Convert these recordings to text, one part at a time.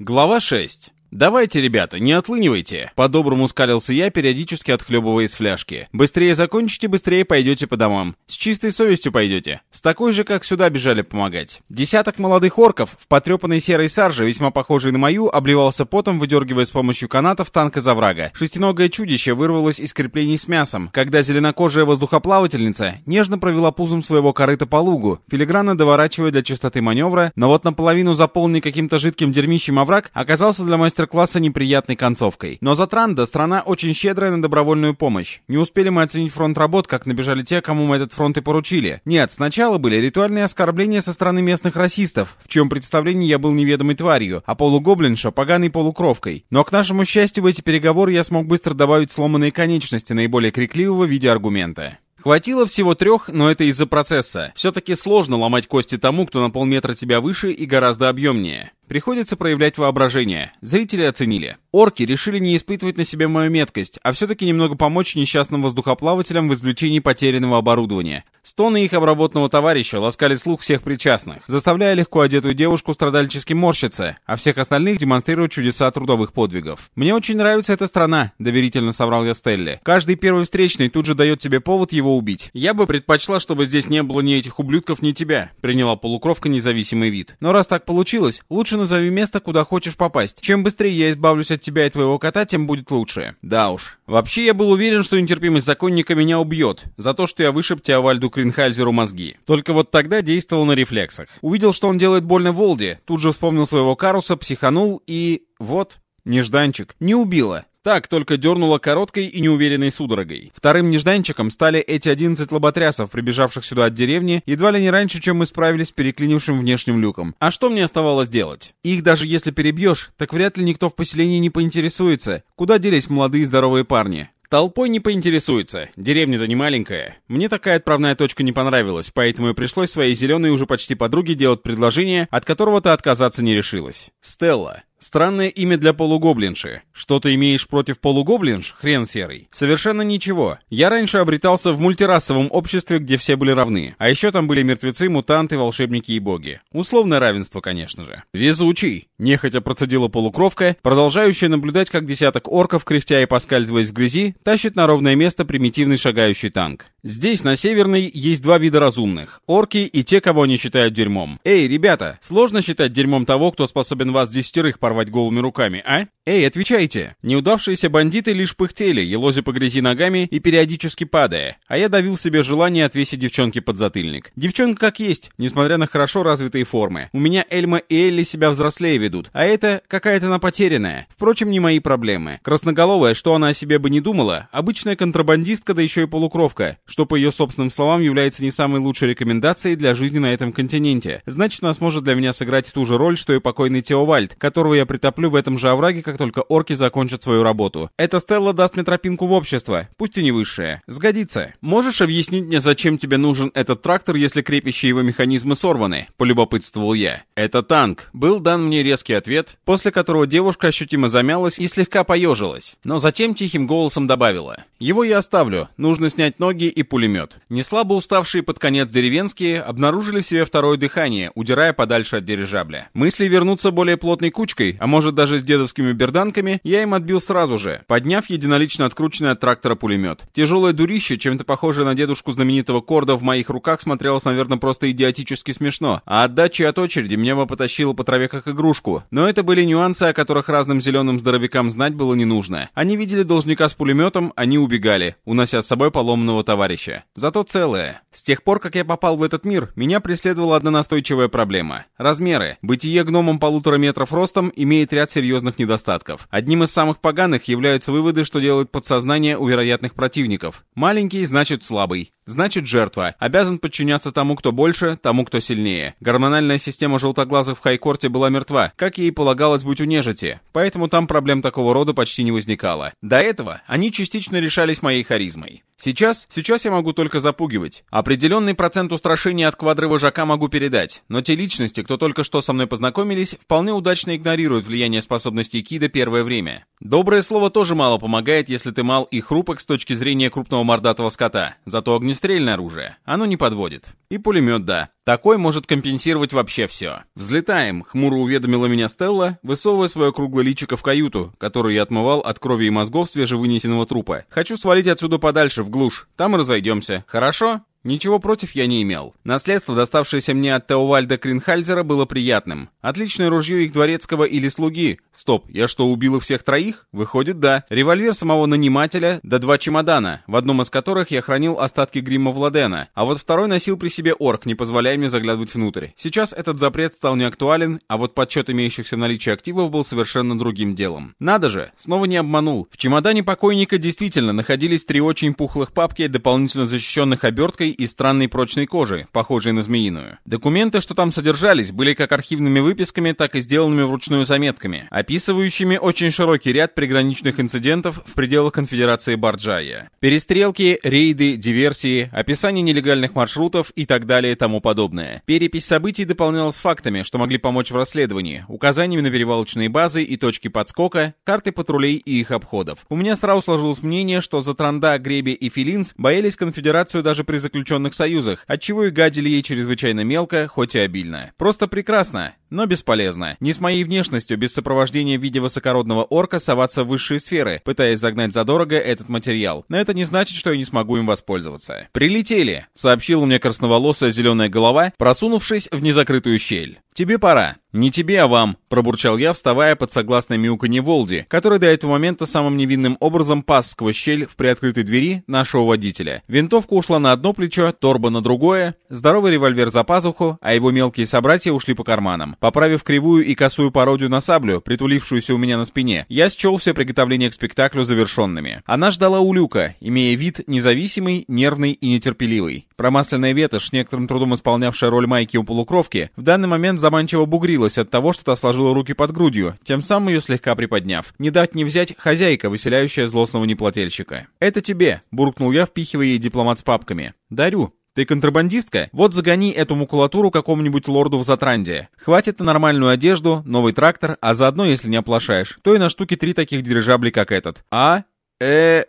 Глава 6. «Давайте, ребята, не отлынивайте!» По-доброму скалился я, периодически отхлебывая из фляжки. «Быстрее закончите, быстрее пойдете по домам. С чистой совестью пойдете. С такой же, как сюда бежали помогать». Десяток молодых орков в потрепанной серой сарже, весьма похожей на мою, обливался потом, выдергивая с помощью канатов танк из оврага. Шестиногое чудище вырвалось из креплений с мясом, когда зеленокожая воздухоплавательница нежно провела пузом своего корыта по лугу, филигранно доворачивая для чистоты маневра, но вот наполовину заполненный каким-то жидким дерьмищем овраг оказался для мастера мастер-класса неприятной концовкой. Но за Транда страна очень щедрая на добровольную помощь. Не успели мы оценить фронт работ, как набежали те, кому мы этот фронт и поручили. Нет, сначала были ритуальные оскорбления со стороны местных расистов, в чем представлении я был неведомой тварью, а полугоблинша — поганой полукровкой. Но, к нашему счастью, в эти переговоры я смог быстро добавить сломанные конечности наиболее крикливого виде аргумента. Хватило всего трех, но это из-за процесса. Все-таки сложно ломать кости тому, кто на полметра тебя выше и гораздо объемнее. Приходится проявлять воображение. Зрители оценили. Орки решили не испытывать на себе мою меткость, а все-таки немного помочь несчастным воздухоплавателям в извлечении потерянного оборудования. Стоны их обработанного товарища ласкали слух всех причастных, заставляя легко одетую девушку страдальчески морщиться, а всех остальных демонстрировать чудеса трудовых подвигов. «Мне очень нравится эта страна», — доверительно соврал я Стелле. «Каждый первый встречный тут же дает тебе повод его убить. Я бы предпочла, чтобы здесь не было ни этих ублюдков, ни тебя», — приняла полукровка независимый вид. «Но раз так получилось, лучше назови место, куда хочешь попасть. Чем быстрее я избавлюсь от тебя и твоего кота, тем будет лучше. Да уж. Вообще, я был уверен, что нетерпимость законника меня убьет. За то, что я вышиб Теовальду Кринхальзеру мозги. Только вот тогда действовал на рефлексах. Увидел, что он делает больно Волде, тут же вспомнил своего Каруса, психанул и... Вот, нежданчик. Не убило. Так, только дернуло короткой и неуверенной судорогой. Вторым нежданчиком стали эти 11 лоботрясов, прибежавших сюда от деревни, едва ли не раньше, чем мы справились с переклинившим внешним люком. А что мне оставалось делать? Их даже если перебьешь, так вряд ли никто в поселении не поинтересуется, куда делись молодые здоровые парни. Толпой не поинтересуется. Деревня-то не маленькая. Мне такая отправная точка не понравилась, поэтому и пришлось своей зеленой уже почти подруге делать предложение, от которого то отказаться не решилась. Стелла. Странное имя для полугоблинши. Что ты имеешь против полугоблинш, хрен серый? Совершенно ничего. Я раньше обретался в мультирасовом обществе, где все были равны. А еще там были мертвецы, мутанты, волшебники и боги. Условное равенство, конечно же. Везучий. Нехотя процедила полукровка, продолжающая наблюдать, как десяток орков, кряхтя и поскальзываясь в грязи, тащит на ровное место примитивный шагающий танк. Здесь, на Северной, есть два вида разумных. Орки и те, кого они считают дерьмом. Эй, ребята, сложно считать дерьмом того, кто способен вас десятерых порвать порвать голыми руками, а? Эй, отвечайте! Неудавшиеся бандиты лишь пыхтели, елозя по грязи ногами и периодически падая, а я давил себе желание отвесить девчонке под затыльник. Девчонка как есть, несмотря на хорошо развитые формы. У меня Эльма и Элли себя взрослее ведут, а это какая-то она потерянная. Впрочем, не мои проблемы. Красноголовая, что она о себе бы не думала, обычная контрабандистка, да еще и полукровка, что по ее собственным словам является не самой лучшей рекомендацией для жизни на этом континенте. Значит, она сможет для меня сыграть ту же роль, что и покойный Теовальд, которого я я притоплю в этом же овраге, как только орки закончат свою работу. Эта Стелла даст мне тропинку в общество, пусть и не высшее. Сгодится. Можешь объяснить мне, зачем тебе нужен этот трактор, если крепящие его механизмы сорваны? Полюбопытствовал я. Это танк. Был дан мне резкий ответ, после которого девушка ощутимо замялась и слегка поежилась. Но затем тихим голосом добавила. Его я оставлю. Нужно снять ноги и пулемет. Неслабо уставшие под конец деревенские обнаружили в себе второе дыхание, удирая подальше от дирижабля. Мысли вернуться более плотной кучкой а может даже с дедовскими берданками, я им отбил сразу же, подняв единолично открученный от трактора пулемет. Тяжелое дурище, чем-то похожее на дедушку знаменитого Корда в моих руках, смотрелось, наверное, просто идиотически смешно, а отдача от очереди меня бы потащила по траве как игрушку. Но это были нюансы, о которых разным зеленым здоровякам знать было не нужно. Они видели должника с пулеметом, они убегали, унося с собой поломанного товарища. Зато целое. С тех пор, как я попал в этот мир, меня преследовала одна настойчивая проблема. Размеры. Бытие гномом полутора метров ростом имеет ряд серьезных недостатков. Одним из самых поганых являются выводы, что делает подсознание у вероятных противников. Маленький значит слабый. Значит, жертва. Обязан подчиняться тому, кто больше, тому, кто сильнее. Гормональная система желтоглазых в Хайкорте была мертва, как ей полагалось быть у нежити, поэтому там проблем такого рода почти не возникало. До этого они частично решались моей харизмой. Сейчас, сейчас я могу только запугивать. Определенный процент устрашения от квадры вожака могу передать, но те личности, кто только что со мной познакомились, вполне удачно игнорируют влияние способностей Кида первое время. Доброе слово тоже мало помогает, если ты мал и хрупок с точки зрения крупного мордатого скота. Зато огнестрельное оружие, оно не подводит. И пулемет, да. Такой может компенсировать вообще все. «Взлетаем», — хмуро уведомила меня Стелла, высовывая свое круглое личико в каюту, которую я отмывал от крови и мозгов свежевынесенного трупа. «Хочу свалить отсюда подальше, в глушь. Там и разойдемся. Хорошо?» Ничего против я не имел. Наследство, доставшееся мне от Теовальда Кринхальзера, было приятным. Отличное ружье их дворецкого или слуги. Стоп, я что, убил их всех троих? Выходит, да. Револьвер самого нанимателя, да два чемодана, в одном из которых я хранил остатки грима Владена, а вот второй носил при себе орк, не позволяя мне заглядывать внутрь. Сейчас этот запрет стал не актуален, а вот подсчет имеющихся в наличии активов был совершенно другим делом. Надо же, снова не обманул. В чемодане покойника действительно находились три очень пухлых папки, дополнительно защищенных оберткой и странной прочной кожи, похожей на змеиную. Документы, что там содержались, были как архивными выписками, так и сделанными вручную заметками, описывающими очень широкий ряд приграничных инцидентов в пределах конфедерации Барджая. Перестрелки, рейды, диверсии, описание нелегальных маршрутов и так далее и тому подобное. Перепись событий дополнялась фактами, что могли помочь в расследовании, указаниями на перевалочные базы и точки подскока, карты патрулей и их обходов. У меня сразу сложилось мнение, что за Транда, Греби и Филинс боялись конфедерацию даже при заключении заключенных союзах, отчего и гадили ей чрезвычайно мелко, хоть и обильно. Просто прекрасно, но бесполезно. Не с моей внешностью, без сопровождения в виде высокородного орка соваться в высшие сферы, пытаясь загнать задорого этот материал. Но это не значит, что я не смогу им воспользоваться. «Прилетели», — сообщила мне красноволосая зеленая голова, просунувшись в незакрытую щель. «Тебе пора». «Не тебе, а вам», — пробурчал я, вставая под согласное мяуканье Волди, который до этого момента самым невинным образом пас сквозь щель в приоткрытой двери нашего водителя. Винтовка ушла на одно плечо, торба на другое, здоровый револьвер за пазуху, а его мелкие собратья ушли по карманам. Поправив кривую и косую пародию на саблю, притулившуюся у меня на спине, я счел все приготовления к спектаклю завершенными. Она ждала у люка, имея вид независимый, нервный и нетерпеливый. Промасленная ветошь, некоторым трудом исполнявшая роль майки у полукровки, в данный момент заманчиво бугрилась от того, что та сложила руки под грудью, тем самым ее слегка приподняв. Не дать не взять хозяйка, выселяющая злостного неплательщика. «Это тебе», — буркнул я, впихивая ей дипломат с папками. «Дарю». Ты контрабандистка? Вот загони эту макулатуру какому-нибудь лорду в Затранде. Хватит на нормальную одежду, новый трактор, а заодно, если не оплошаешь, то и на штуке три таких дирижабли, как этот. А? Э...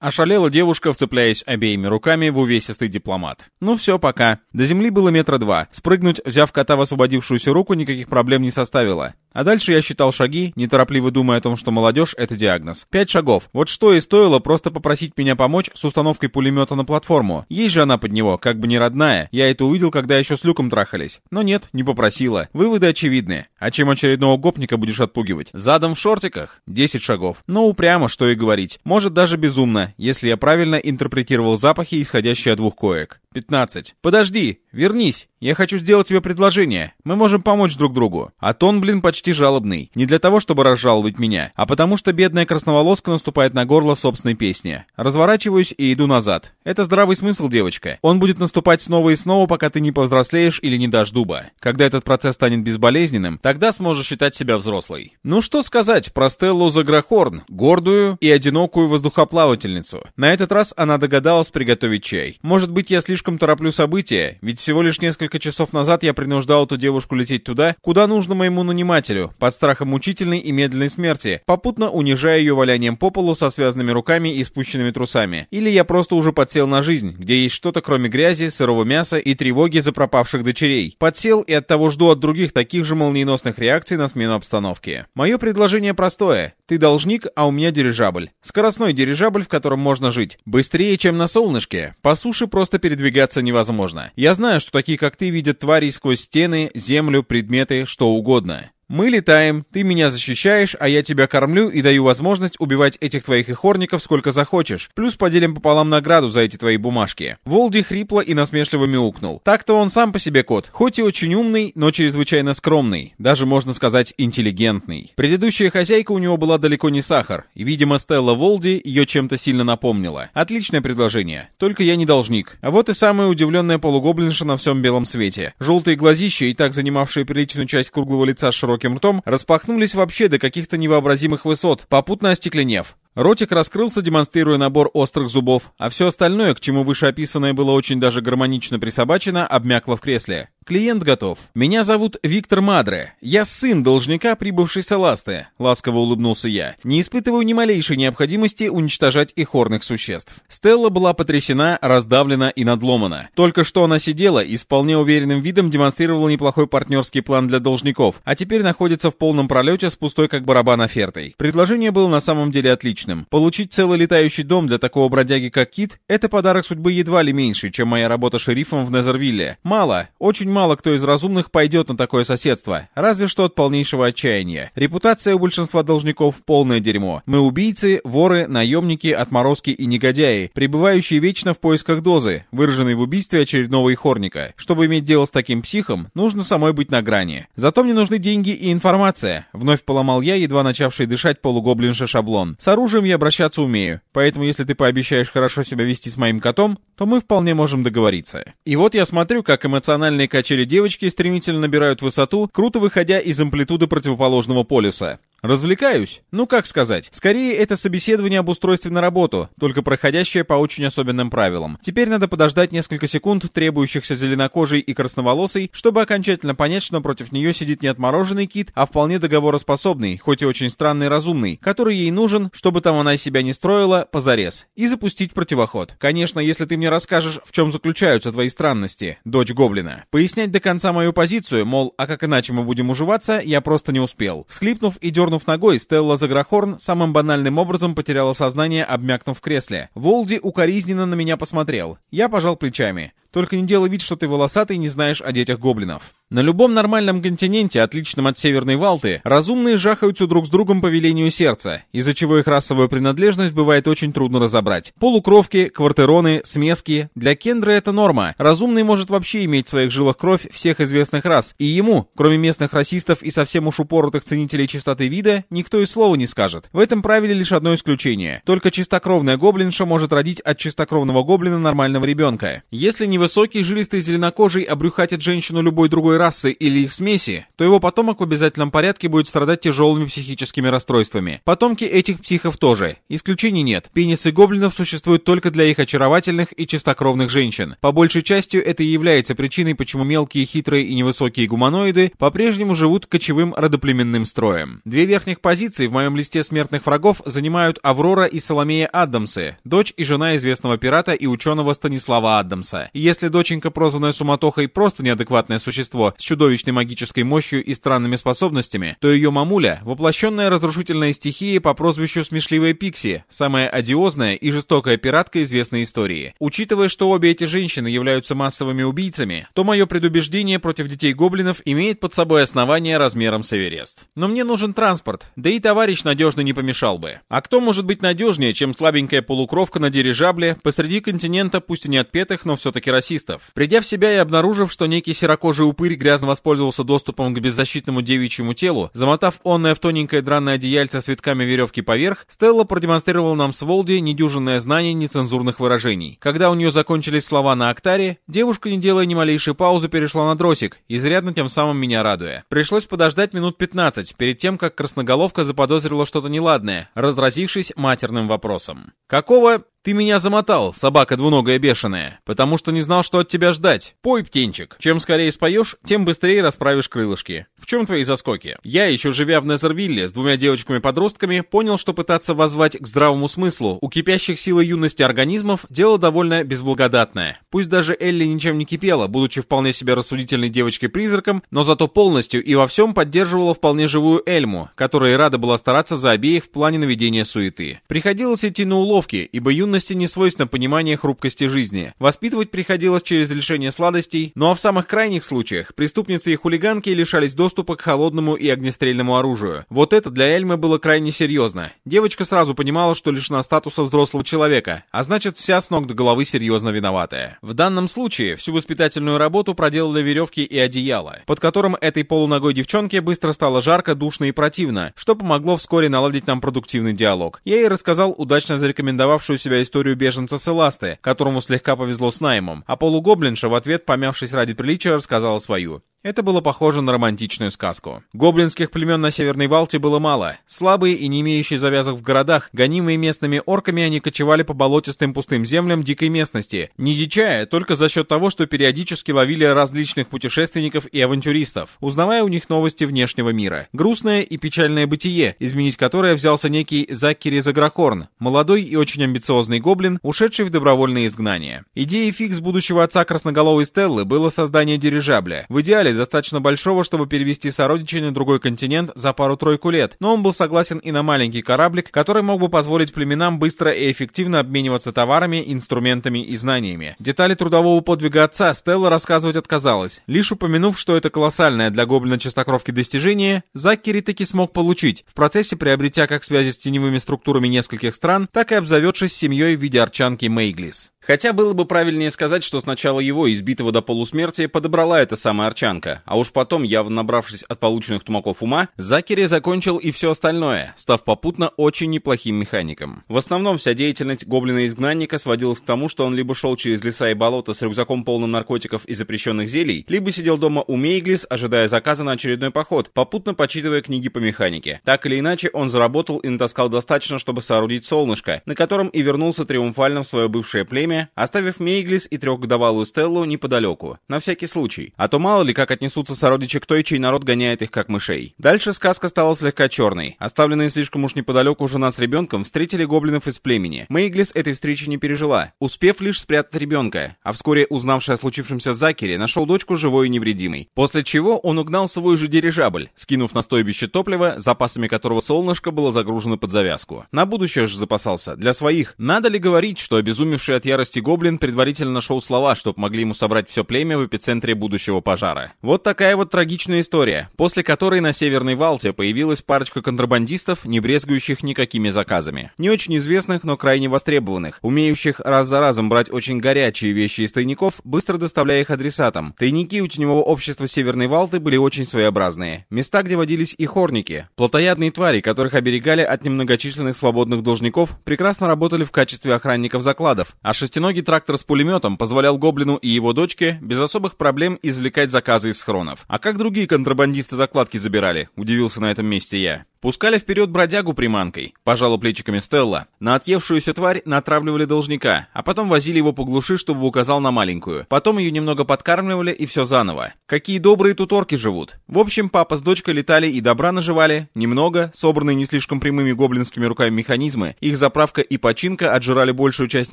Ошалела девушка, вцепляясь обеими руками в увесистый дипломат. Ну все, пока. До земли было метра два. Спрыгнуть, взяв кота в освободившуюся руку, никаких проблем не составило. А дальше я считал шаги, неторопливо думая о том, что молодежь — это диагноз. Пять шагов. Вот что и стоило просто попросить меня помочь с установкой пулемета на платформу. Есть же она под него, как бы не родная. Я это увидел, когда еще с Люком трахались. Но нет, не попросила. Выводы очевидны. А чем очередного гопника будешь отпугивать? Задом в шортиках? Десять шагов. Ну, упрямо, что и говорить. Может, даже безумно, если я правильно интерпретировал запахи, исходящие от двух коек. Пятнадцать. Подожди, вернись. Я хочу сделать тебе предложение. Мы можем помочь друг другу. А тон, блин, почти жалобный. Не для того, чтобы разжаловать меня, а потому что бедная красноволоска наступает на горло собственной песни. Разворачиваюсь и иду назад. Это здравый смысл, девочка. Он будет наступать снова и снова, пока ты не повзрослеешь или не дашь дуба. Когда этот процесс станет безболезненным, тогда сможешь считать себя взрослой. Ну что сказать про Стеллу Заграхорн, гордую и одинокую воздухоплавательницу. На этот раз она догадалась приготовить чай. Может быть, я слишком тороплю события, ведь всего лишь несколько Несколько часов назад я принуждал эту девушку лететь туда, куда нужно моему нанимателю, под страхом мучительной и медленной смерти, попутно унижая ее валянием по полу со связанными руками и спущенными трусами. Или я просто уже подсел на жизнь, где есть что-то кроме грязи, сырого мяса и тревоги за пропавших дочерей. Подсел и оттого жду от других таких же молниеносных реакций на смену обстановки. Мое предложение простое. Ты должник, а у меня дирижабль. Скоростной дирижабль, в котором можно жить. Быстрее, чем на солнышке. По суше просто передвигаться невозможно. Я знаю, что такие как ты видят тварей сквозь стены, землю, предметы, что угодно. Мы летаем, ты меня защищаешь, а я тебя кормлю и даю возможность убивать этих твоих ихорников сколько захочешь. Плюс поделим пополам награду за эти твои бумажки. Волди хрипло и насмешливо мяукнул. Так-то он сам по себе кот. Хоть и очень умный, но чрезвычайно скромный. Даже, можно сказать, интеллигентный. Предыдущая хозяйка у него была далеко не сахар. И, видимо, Стелла Волди ее чем-то сильно напомнила. Отличное предложение. Только я не должник. А вот и самая удивленная полугоблинша на всем белом свете. Желтые глазища и так занимавшие приличную часть круглого лица широким широким ртом, распахнулись вообще до каких-то невообразимых высот, попутно остекленев. Ротик раскрылся, демонстрируя набор острых зубов, а все остальное, к чему вышеописанное было очень даже гармонично присобачено, обмякло в кресле. Клиент готов. Меня зовут Виктор Мадре. Я сын должника, прибывший с Аласты. Ласково улыбнулся я. Не испытываю ни малейшей необходимости уничтожать их хорных существ. Стелла была потрясена, раздавлена и надломана. Только что она сидела и с вполне уверенным видом демонстрировала неплохой партнерский план для должников, а теперь находится в полном пролете с пустой как барабан офертой. Предложение было на самом деле отличным. Получить целый летающий дом для такого бродяги, как Кит, это подарок судьбы едва ли меньше, чем моя работа шерифом в Незервилле. Мало, очень мало кто из разумных пойдет на такое соседство, разве что от полнейшего отчаяния. Репутация у большинства должников полное дерьмо. Мы убийцы, воры, наемники, отморозки и негодяи, пребывающие вечно в поисках дозы, выраженной в убийстве очередного ихорника. Чтобы иметь дело с таким психом, нужно самой быть на грани. Зато мне нужны деньги и информация. Вновь поломал я, едва начавший дышать полугоблинша шаблон. С оружием я обращаться умею, поэтому если ты пообещаешь хорошо себя вести с моим котом, то мы вполне можем договориться. И вот я смотрю, как эмоциональные качели девочки стремительно набирают высоту, круто выходя из амплитуды противоположного полюса. Развлекаюсь? Ну как сказать? Скорее, это собеседование об устройстве на работу, только проходящее по очень особенным правилам. Теперь надо подождать несколько секунд, требующихся зеленокожей и красноволосой, чтобы окончательно понять, что против нее сидит не отмороженный кит, а вполне договороспособный, хоть и очень странный и разумный, который ей нужен, чтобы там она себя не строила, позарез, и запустить противоход. Конечно, если ты мне расскажешь, в чем заключаются твои странности, дочь Гоблина. Пояснять до конца мою позицию, мол, а как иначе мы будем уживаться, я просто не успел. Всхлипнув и дернув Дернув ногой, Стелла Заграхорн самым банальным образом потеряла сознание, обмякнув в кресле. Волди укоризненно на меня посмотрел. Я пожал плечами. Только не делай вид, что ты волосатый и не знаешь о детях гоблинов. На любом нормальном континенте, отличном от Северной Валты, разумные жахаются друг с другом по велению сердца, из-за чего их расовую принадлежность бывает очень трудно разобрать. Полукровки, квартероны, смески. Для Кендра это норма. Разумный может вообще иметь в своих жилах кровь всех известных рас, и ему, кроме местных расистов и совсем уж упоротых ценителей чистоты вида, никто и слова не скажет. В этом правиле лишь одно исключение. Только чистокровная гоблинша может родить от чистокровного гоблина нормального ребенка. Если не невысокий, жилистый, зеленокожий обрюхатит женщину любой другой расы или их смеси, то его потомок в обязательном порядке будет страдать тяжелыми психическими расстройствами. Потомки этих психов тоже. Исключений нет. Пенисы гоблинов существуют только для их очаровательных и чистокровных женщин. По большей частью это и является причиной, почему мелкие, хитрые и невысокие гуманоиды по-прежнему живут кочевым родоплеменным строем. Две верхних позиции в моем листе смертных врагов занимают Аврора и Соломея Адамсы, дочь и жена известного пирата и ученого Станислава Адамса. И если доченька, прозванная Суматохой, просто неадекватное существо с чудовищной магической мощью и странными способностями, то ее мамуля — воплощенная разрушительная стихия по прозвищу Смешливая Пикси, самая одиозная и жестокая пиратка известной истории. Учитывая, что обе эти женщины являются массовыми убийцами, то мое предубеждение против детей гоблинов имеет под собой основание размером с Эверест. Но мне нужен транспорт, да и товарищ надежный не помешал бы. А кто может быть надежнее, чем слабенькая полукровка на дирижабле посреди континента, пусть и не отпетых, но все-таки расистов. Придя в себя и обнаружив, что некий серокожий упырь грязно воспользовался доступом к беззащитному девичьему телу, замотав онное в тоненькое дранное одеяльце с витками веревки поверх, Стелла продемонстрировала нам с Волди недюжинное знание нецензурных выражений. Когда у нее закончились слова на актаре, девушка, не делая ни малейшей паузы, перешла на дросик, изрядно тем самым меня радуя. Пришлось подождать минут 15, перед тем, как красноголовка заподозрила что-то неладное, разразившись матерным вопросом. «Какого «Ты меня замотал, собака двуногая бешеная, потому что не знал, что от тебя ждать. Пой, птенчик. Чем скорее споешь, тем быстрее расправишь крылышки. В чем твои заскоки?» Я, еще живя в Незервилле с двумя девочками-подростками, понял, что пытаться воззвать к здравому смыслу у кипящих силой юности организмов дело довольно безблагодатное. Пусть даже Элли ничем не кипела, будучи вполне себе рассудительной девочкой-призраком, но зато полностью и во всем поддерживала вполне живую Эльму, которая рада была стараться за обеих в плане наведения суеты. Приходилось идти на уловки, ибо юность юности не свойственно понимание хрупкости жизни. Воспитывать приходилось через лишение сладостей, ну а в самых крайних случаях преступницы и хулиганки лишались доступа к холодному и огнестрельному оружию. Вот это для Эльмы было крайне серьезно. Девочка сразу понимала, что лишена статуса взрослого человека, а значит вся с ног до головы серьезно виноватая. В данном случае всю воспитательную работу проделали веревки и одеяло, под которым этой полуногой девчонке быстро стало жарко, душно и противно, что помогло вскоре наладить нам продуктивный диалог. Я ей рассказал удачно зарекомендовавшую себя рассказывали историю беженца с Эласты, которому слегка повезло с наймом, а полугоблинша в ответ, помявшись ради приличия, рассказала свою. Это было похоже на романтичную сказку. Гоблинских племен на Северной Валте было мало. Слабые и не имеющие завязок в городах, гонимые местными орками, они кочевали по болотистым пустым землям дикой местности, не дичая только за счет того, что периодически ловили различных путешественников и авантюристов, узнавая у них новости внешнего мира. Грустное и печальное бытие, изменить которое взялся некий Заккери Заграхорн, молодой и очень амбициозный гоблин, ушедший в добровольное изгнание. Идеей фикс будущего отца красноголовой Стеллы было создание дирижабля. В идеале достаточно большого, чтобы перевести сородичей на другой континент за пару-тройку лет, но он был согласен и на маленький кораблик, который мог бы позволить племенам быстро и эффективно обмениваться товарами, инструментами и знаниями. Детали трудового подвига отца Стелла рассказывать отказалась, лишь упомянув, что это колоссальное для гоблина чистокровки достижение, Заккери таки смог получить, в процессе приобретя как связи с теневыми структурами нескольких стран, так и обзаведшись семьей в виде арчанки Мейглис. Хотя было бы правильнее сказать, что сначала его, избитого до полусмерти, подобрала эта самая арчанка, а уж потом, явно набравшись от полученных тумаков ума, Закери закончил и все остальное, став попутно очень неплохим механиком. В основном вся деятельность гоблина-изгнанника сводилась к тому, что он либо шел через леса и болота с рюкзаком полным наркотиков и запрещенных зелий, либо сидел дома у Мейглис, ожидая заказа на очередной поход, попутно почитывая книги по механике. Так или иначе, он заработал и натаскал достаточно, чтобы соорудить солнышко, на котором и вернулся триумфально в свое бывшее племя, оставив Мейглис и трехгодовалую Стеллу неподалеку, на всякий случай, а то мало ли как отнесутся сородичи к той, чей народ гоняет их как мышей. Дальше сказка стала слегка черной. Оставленные слишком уж неподалеку жена с ребенком встретили гоблинов из племени. Мейглис этой встречи не пережила, успев лишь спрятать ребенка, а вскоре, узнавший о случившемся Закере, нашел дочку живой и невредимой. После чего он угнал свой же дирижабль, скинув на стойбище топлива, запасами которого солнышко было загружено под завязку. На будущее же запасался, для своих. Надо ли говорить, что обезумевший от ярости ярости гоблин предварительно нашел слова, чтобы могли ему собрать все племя в эпицентре будущего пожара. Вот такая вот трагичная история, после которой на Северной Валте появилась парочка контрабандистов, не брезгующих никакими заказами. Не очень известных, но крайне востребованных, умеющих раз за разом брать очень горячие вещи из тайников, быстро доставляя их адресатам. Тайники у теневого общества Северной Валты были очень своеобразные. Места, где водились и хорники. Плотоядные твари, которых оберегали от немногочисленных свободных должников, прекрасно работали в качестве охранников закладов, а Шестиногий трактор с пулеметом позволял Гоблину и его дочке без особых проблем извлекать заказы из схронов. А как другие контрабандисты закладки забирали? Удивился на этом месте я. Пускали вперед бродягу приманкой, пожала плечиками Стелла. На отъевшуюся тварь натравливали должника, а потом возили его по глуши, чтобы указал на маленькую. Потом ее немного подкармливали и все заново. Какие добрые тут орки живут. В общем, папа с дочкой летали и добра наживали. Немного, собранные не слишком прямыми гоблинскими руками механизмы, их заправка и починка отжирали большую часть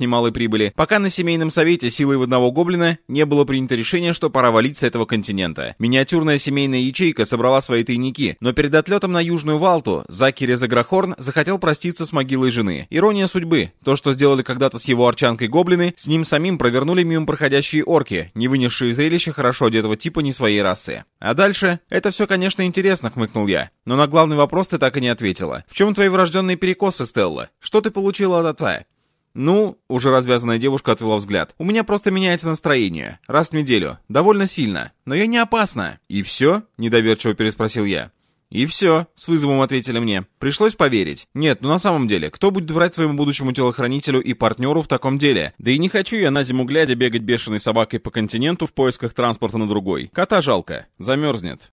немалой прибыли, пока на семейном совете силой в одного гоблина не было принято решение, что пора валить с этого континента. Миниатюрная семейная ячейка собрала свои тайники, но перед отлетом на Южную Вал Гвалту Закири Заграхорн захотел проститься с могилой жены. Ирония судьбы. То, что сделали когда-то с его арчанкой гоблины, с ним самим провернули мимо проходящие орки, не вынесшие зрелища хорошо одетого типа не своей расы. А дальше? Это все, конечно, интересно, хмыкнул я. Но на главный вопрос ты так и не ответила. В чем твои врожденные перекосы, Стелла? Что ты получила от отца? «Ну...» — уже развязанная девушка отвела взгляд. «У меня просто меняется настроение. Раз в неделю. Довольно сильно. Но я не опасна». «И все?» — недоверчиво переспросил я. «И все», — с вызовом ответили мне. Пришлось поверить. Нет, ну на самом деле, кто будет врать своему будущему телохранителю и партнеру в таком деле? Да и не хочу я на зиму глядя бегать бешеной собакой по континенту в поисках транспорта на другой. Кота жалко. Замерзнет.